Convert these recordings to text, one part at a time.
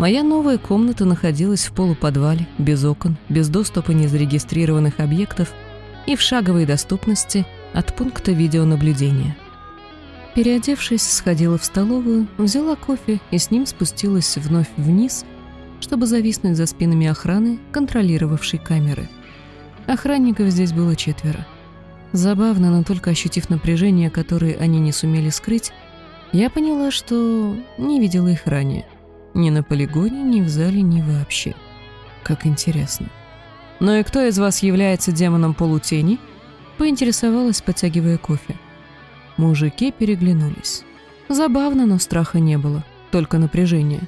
Моя новая комната находилась в полуподвале, без окон, без доступа незарегистрированных объектов и в шаговой доступности от пункта видеонаблюдения. Переодевшись, сходила в столовую, взяла кофе и с ним спустилась вновь вниз, чтобы зависнуть за спинами охраны, контролировавшей камеры. Охранников здесь было четверо. Забавно, но только ощутив напряжение, которое они не сумели скрыть, я поняла, что не видела их ранее. Ни на полигоне, ни в зале, ни вообще. Как интересно. «Ну и кто из вас является демоном полутени?» Поинтересовалась, подтягивая кофе. Мужики переглянулись. Забавно, но страха не было, только напряжение.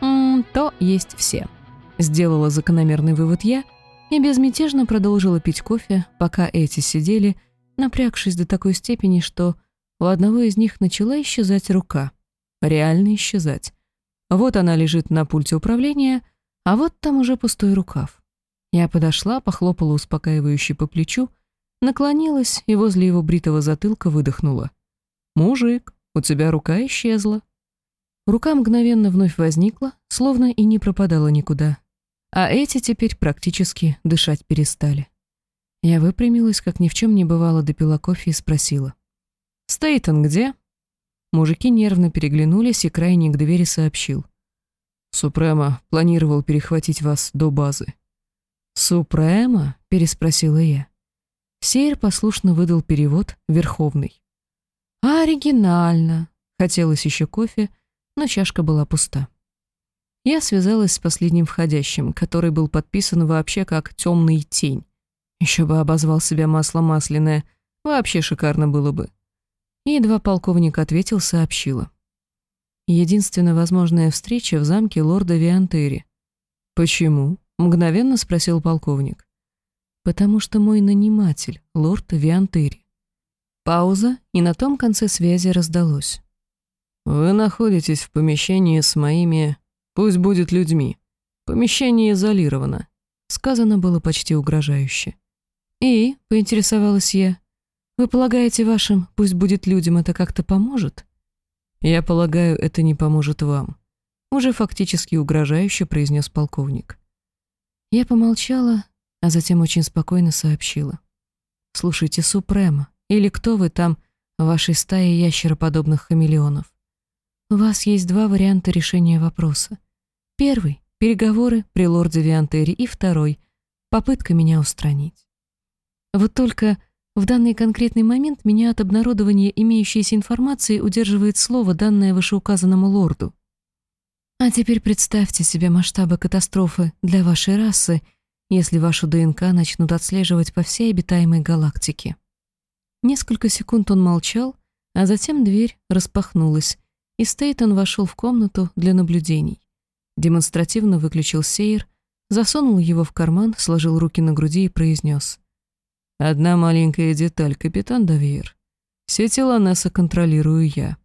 «М -м, то есть все», — сделала закономерный вывод я и безмятежно продолжила пить кофе, пока эти сидели, напрягшись до такой степени, что у одного из них начала исчезать рука. Реально исчезать. Вот она лежит на пульте управления, а вот там уже пустой рукав. Я подошла, похлопала успокаивающе по плечу, наклонилась и возле его бритого затылка выдохнула. «Мужик, у тебя рука исчезла». Рука мгновенно вновь возникла, словно и не пропадала никуда. А эти теперь практически дышать перестали. Я выпрямилась, как ни в чем не бывало, допила кофе и спросила. «Стейтон где?» Мужики нервно переглянулись, и крайний к двери сообщил. «Супрема планировал перехватить вас до базы». «Супрема?» — переспросила я. Сейр послушно выдал перевод «Верховный». «Оригинально!» Хотелось еще кофе, но чашка была пуста. Я связалась с последним входящим, который был подписан вообще как «темный тень». Еще бы обозвал себя масло масляное, вообще шикарно было бы. И едва полковник ответил, сообщила. Единственная возможная встреча в замке лорда Виантери. «Почему?» — мгновенно спросил полковник потому что мой наниматель, лорд Виантери. Пауза, и на том конце связи раздалось. «Вы находитесь в помещении с моими... Пусть будет людьми. Помещение изолировано». Сказано было почти угрожающе. «И?» — поинтересовалась я. «Вы полагаете, вашим «пусть будет людям» это как-то поможет?» «Я полагаю, это не поможет вам», — уже фактически угрожающе произнес полковник. Я помолчала, а затем очень спокойно сообщила. «Слушайте, Супрема, или кто вы там, в вашей стае ящероподобных хамелеонов? У вас есть два варианта решения вопроса. Первый — переговоры при лорде Виантери, и второй — попытка меня устранить. Вот только в данный конкретный момент меня от обнародования имеющейся информации удерживает слово, данное вышеуказанному лорду. А теперь представьте себе масштабы катастрофы для вашей расы — если вашу ДНК начнут отслеживать по всей обитаемой галактике. Несколько секунд он молчал, а затем дверь распахнулась, и Стейтон вошел в комнату для наблюдений. Демонстративно выключил сейр, засунул его в карман, сложил руки на груди и произнес. «Одна маленькая деталь, капитан Давиер. Все тела НАСА контролирую я».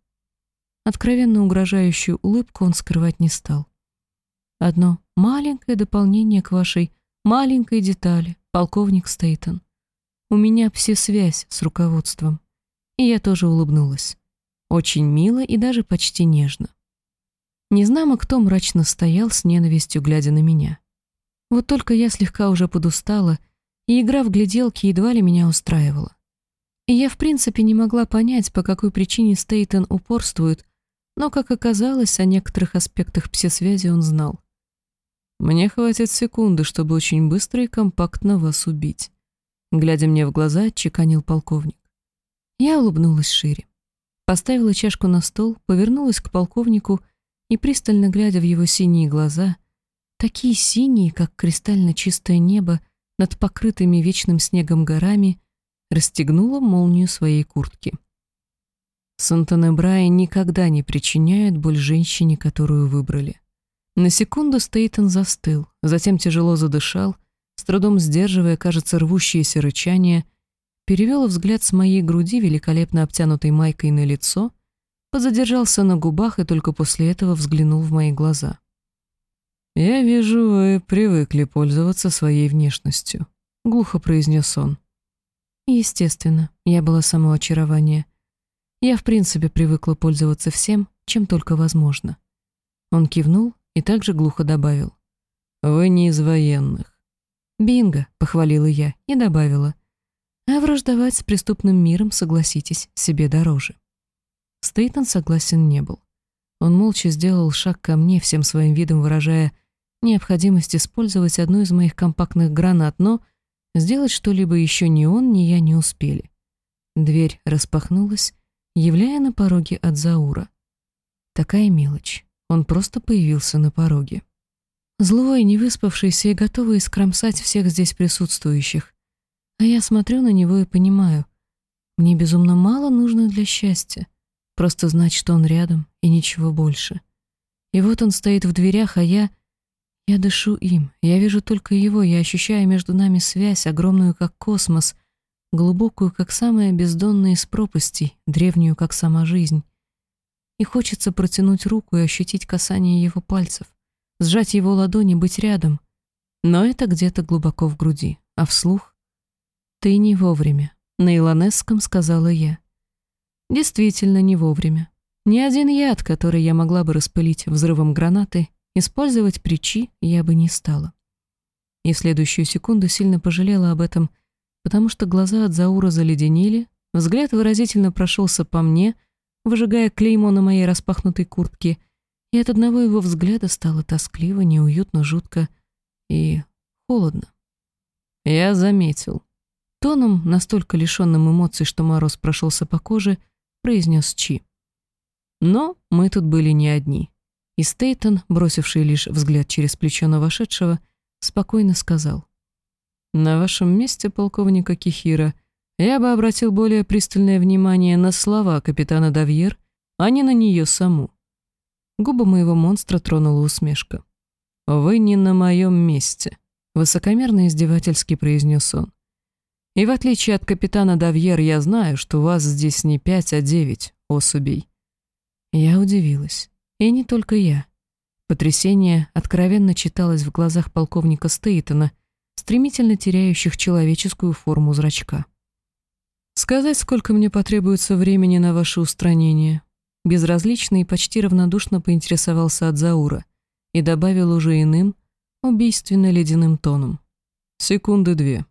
Откровенно угрожающую улыбку он скрывать не стал. «Одно маленькое дополнение к вашей Маленькой детали, полковник Стейтон. У меня все-связь с руководством. И я тоже улыбнулась. Очень мило и даже почти нежно. Незнамо кто мрачно стоял с ненавистью, глядя на меня. Вот только я слегка уже подустала, и игра в гляделки едва ли меня устраивала. И я в принципе не могла понять, по какой причине Стейтон упорствует, но, как оказалось, о некоторых аспектах псисвязи он знал. Мне хватит секунды, чтобы очень быстро и компактно вас убить. Глядя мне в глаза, чеканил полковник. Я улыбнулась шире. Поставила чашку на стол, повернулась к полковнику и, пристально глядя в его синие глаза, такие синие, как кристально чистое небо над покрытыми вечным снегом горами, расстегнула молнию своей куртки. Сантанебраи никогда не причиняют боль женщине, которую выбрали. На секунду Стейтон застыл, затем тяжело задышал, с трудом сдерживая, кажется, рвущееся рычание, перевел взгляд с моей груди, великолепно обтянутой майкой на лицо, позадержался на губах и только после этого взглянул в мои глаза. «Я вижу, вы привыкли пользоваться своей внешностью», — глухо произнес он. Естественно, я была само очарование. Я в принципе привыкла пользоваться всем, чем только возможно. Он кивнул и также глухо добавил. «Вы не из военных». «Бинго», — похвалила я и добавила. «А враждовать с преступным миром, согласитесь, себе дороже». Стейтон согласен не был. Он молча сделал шаг ко мне, всем своим видом выражая необходимость использовать одну из моих компактных гранат, но сделать что-либо еще ни он, ни я не успели. Дверь распахнулась, являя на пороге от Заура. Такая мелочь. Он просто появился на пороге. Злой, невыспавшийся и готовый скромсать всех здесь присутствующих. А я смотрю на него и понимаю, мне безумно мало нужно для счастья. Просто знать, что он рядом, и ничего больше. И вот он стоит в дверях, а я... Я дышу им, я вижу только его, я ощущаю между нами связь, огромную как космос, глубокую, как самая бездонная из пропастей, древнюю, как сама жизнь. И хочется протянуть руку и ощутить касание его пальцев, сжать его ладони, быть рядом. Но это где-то глубоко в груди, а вслух... «Ты не вовремя», — на Илонесском сказала я. Действительно, не вовремя. Ни один яд, который я могла бы распылить взрывом гранаты, использовать причи я бы не стала. И в следующую секунду сильно пожалела об этом, потому что глаза от Заура заледенели, взгляд выразительно прошелся по мне, выжигая клеймо на моей распахнутой куртке, и от одного его взгляда стало тоскливо, неуютно, жутко и холодно. Я заметил. Тоном, настолько лишенным эмоций, что мороз прошелся по коже, — произнес Чи. Но мы тут были не одни. И Стейтон, бросивший лишь взгляд через плечо на вошедшего, спокойно сказал. «На вашем месте, полковника Кихира, я бы обратил более пристальное внимание на слова капитана Давьер, а не на нее саму». Губы моего монстра тронула усмешка. «Вы не на моем месте», — высокомерно издевательски произнес он. И в отличие от капитана Давьер, я знаю, что у вас здесь не пять, а девять особей. Я удивилась. И не только я. Потрясение откровенно читалось в глазах полковника Стейтона, стремительно теряющих человеческую форму зрачка. «Сказать, сколько мне потребуется времени на ваше устранение?» Безразлично и почти равнодушно поинтересовался от Заура и добавил уже иным, убийственно ледяным тоном. «Секунды две».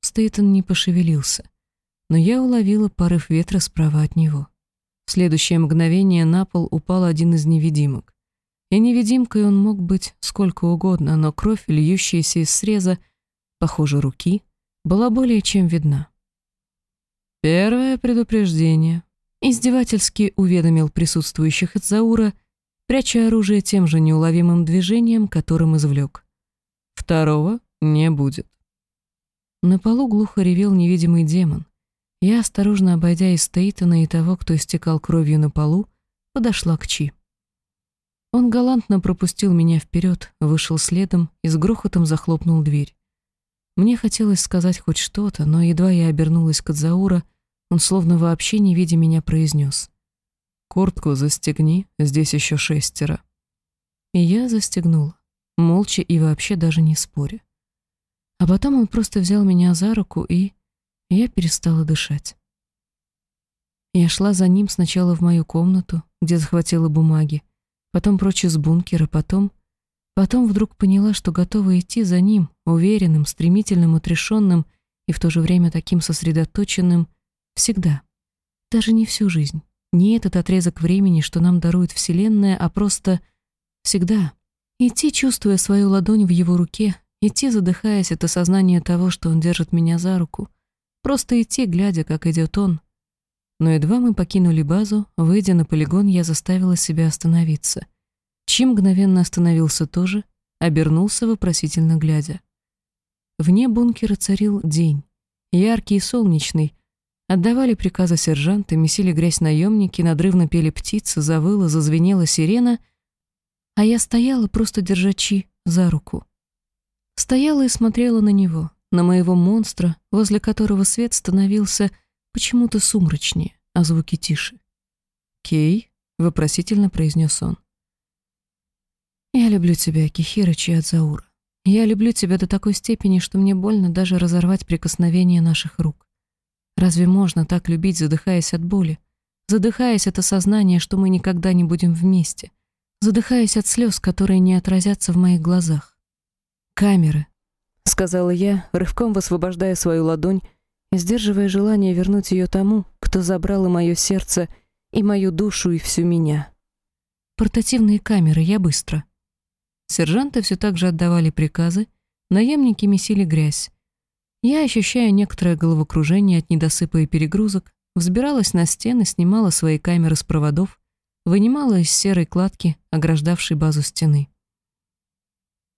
Стейтон не пошевелился, но я уловила порыв ветра справа от него. Следующее мгновение на пол упал один из невидимок. И невидимкой он мог быть сколько угодно, но кровь, льющаяся из среза, похоже, руки, была более чем видна. «Первое предупреждение», — издевательски уведомил присутствующих от Заура, пряча оружие тем же неуловимым движением, которым извлек. «Второго не будет». На полу глухо ревел невидимый демон. Я, осторожно обойдя и Стейтона, и того, кто истекал кровью на полу, подошла к Чи. Он галантно пропустил меня вперед, вышел следом и с грохотом захлопнул дверь. Мне хотелось сказать хоть что-то, но едва я обернулась к Адзаура, он словно вообще не видя меня произнес. «Куртку застегни, здесь еще шестеро». И я застегнула, молча и вообще даже не споря. А потом он просто взял меня за руку, и я перестала дышать. Я шла за ним сначала в мою комнату, где захватила бумаги, потом прочь из бункера, потом... Потом вдруг поняла, что готова идти за ним, уверенным, стремительным, отрешенным и в то же время таким сосредоточенным, всегда. Даже не всю жизнь, не этот отрезок времени, что нам дарует Вселенная, а просто всегда. Идти, чувствуя свою ладонь в его руке, Идти, задыхаясь от осознания того, что он держит меня за руку. Просто идти, глядя, как идет он. Но едва мы покинули базу, выйдя на полигон, я заставила себя остановиться. Чим мгновенно остановился тоже, обернулся, вопросительно глядя. Вне бункера царил день. Яркий и солнечный. Отдавали приказы сержанты, месили грязь наемники, надрывно пели птицы, завыла, зазвенела сирена, а я стояла, просто держачи за руку. Стояла и смотрела на него, на моего монстра, возле которого свет становился почему-то сумрачнее, а звуки тише. «Кей?» — вопросительно произнес он. «Я люблю тебя, Кихира Чиадзаура. Я люблю тебя до такой степени, что мне больно даже разорвать прикосновение наших рук. Разве можно так любить, задыхаясь от боли, задыхаясь от осознания, что мы никогда не будем вместе, задыхаясь от слез, которые не отразятся в моих глазах. «Камеры», — сказала я, рывком высвобождая свою ладонь, сдерживая желание вернуть ее тому, кто забрал и мое сердце, и мою душу, и всю меня. «Портативные камеры, я быстро». Сержанты все так же отдавали приказы, наемники месили грязь. Я, ощущая некоторое головокружение от недосыпа и перегрузок, взбиралась на стены, снимала свои камеры с проводов, вынимала из серой кладки, ограждавшей базу стены.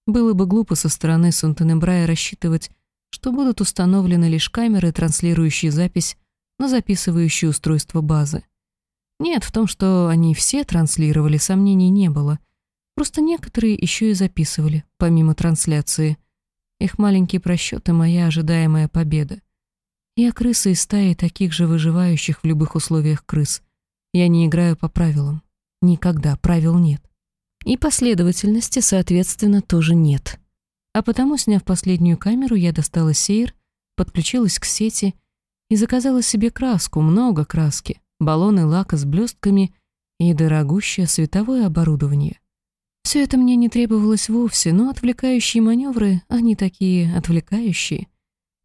Было бы глупо со стороны Сунтенебрая рассчитывать, что будут установлены лишь камеры, транслирующие запись на записывающее устройство базы. Нет, в том, что они все транслировали, сомнений не было. Просто некоторые еще и записывали, помимо трансляции. Их маленькие просчеты — моя ожидаемая победа. Я крыса из стаи таких же выживающих в любых условиях крыс. Я не играю по правилам. Никогда правил нет. И последовательности, соответственно, тоже нет. А потому, сняв последнюю камеру, я достала сейр, подключилась к сети и заказала себе краску, много краски, баллоны лака с блестками и дорогущее световое оборудование. Все это мне не требовалось вовсе, но отвлекающие маневры, они такие отвлекающие.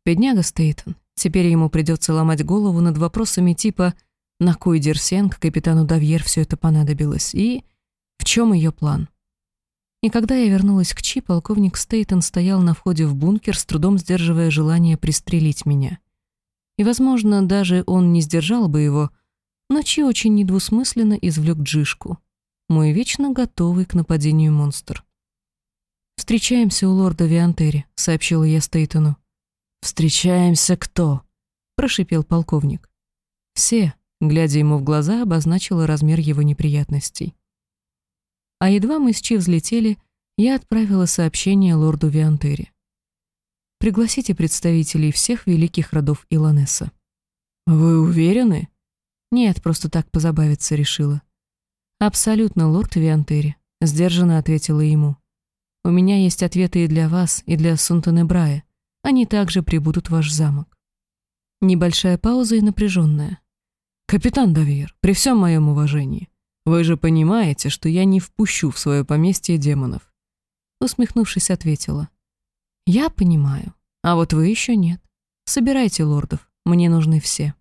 Бедняга Стейтон. Теперь ему придется ломать голову над вопросами типа «На кой Дерсенг капитану Давьер все это понадобилось?» и чем ее план? И когда я вернулась к Чи, полковник Стейтон стоял на входе в бункер, с трудом сдерживая желание пристрелить меня. И, возможно, даже он не сдержал бы его, но Чи очень недвусмысленно извлек джишку. Мой вечно готовый к нападению монстр. «Встречаемся у лорда Виантери», — сообщила я Стейтону. «Встречаемся кто?» — прошипел полковник. «Все», — глядя ему в глаза, обозначила размер его неприятностей. А едва мы с Чи взлетели, я отправила сообщение лорду Виантери. «Пригласите представителей всех великих родов Илонеса». «Вы уверены?» «Нет, просто так позабавиться решила». «Абсолютно, лорд Виантери», — сдержанно ответила ему. «У меня есть ответы и для вас, и для Сунтенебрая. Они также прибудут в ваш замок». Небольшая пауза и напряженная. «Капитан Давир, при всем моем уважении, вы же понимаете, что я не впущу в свое поместье демонов. Усмехнувшись, ответила. Я понимаю, а вот вы еще нет. Собирайте лордов, мне нужны все.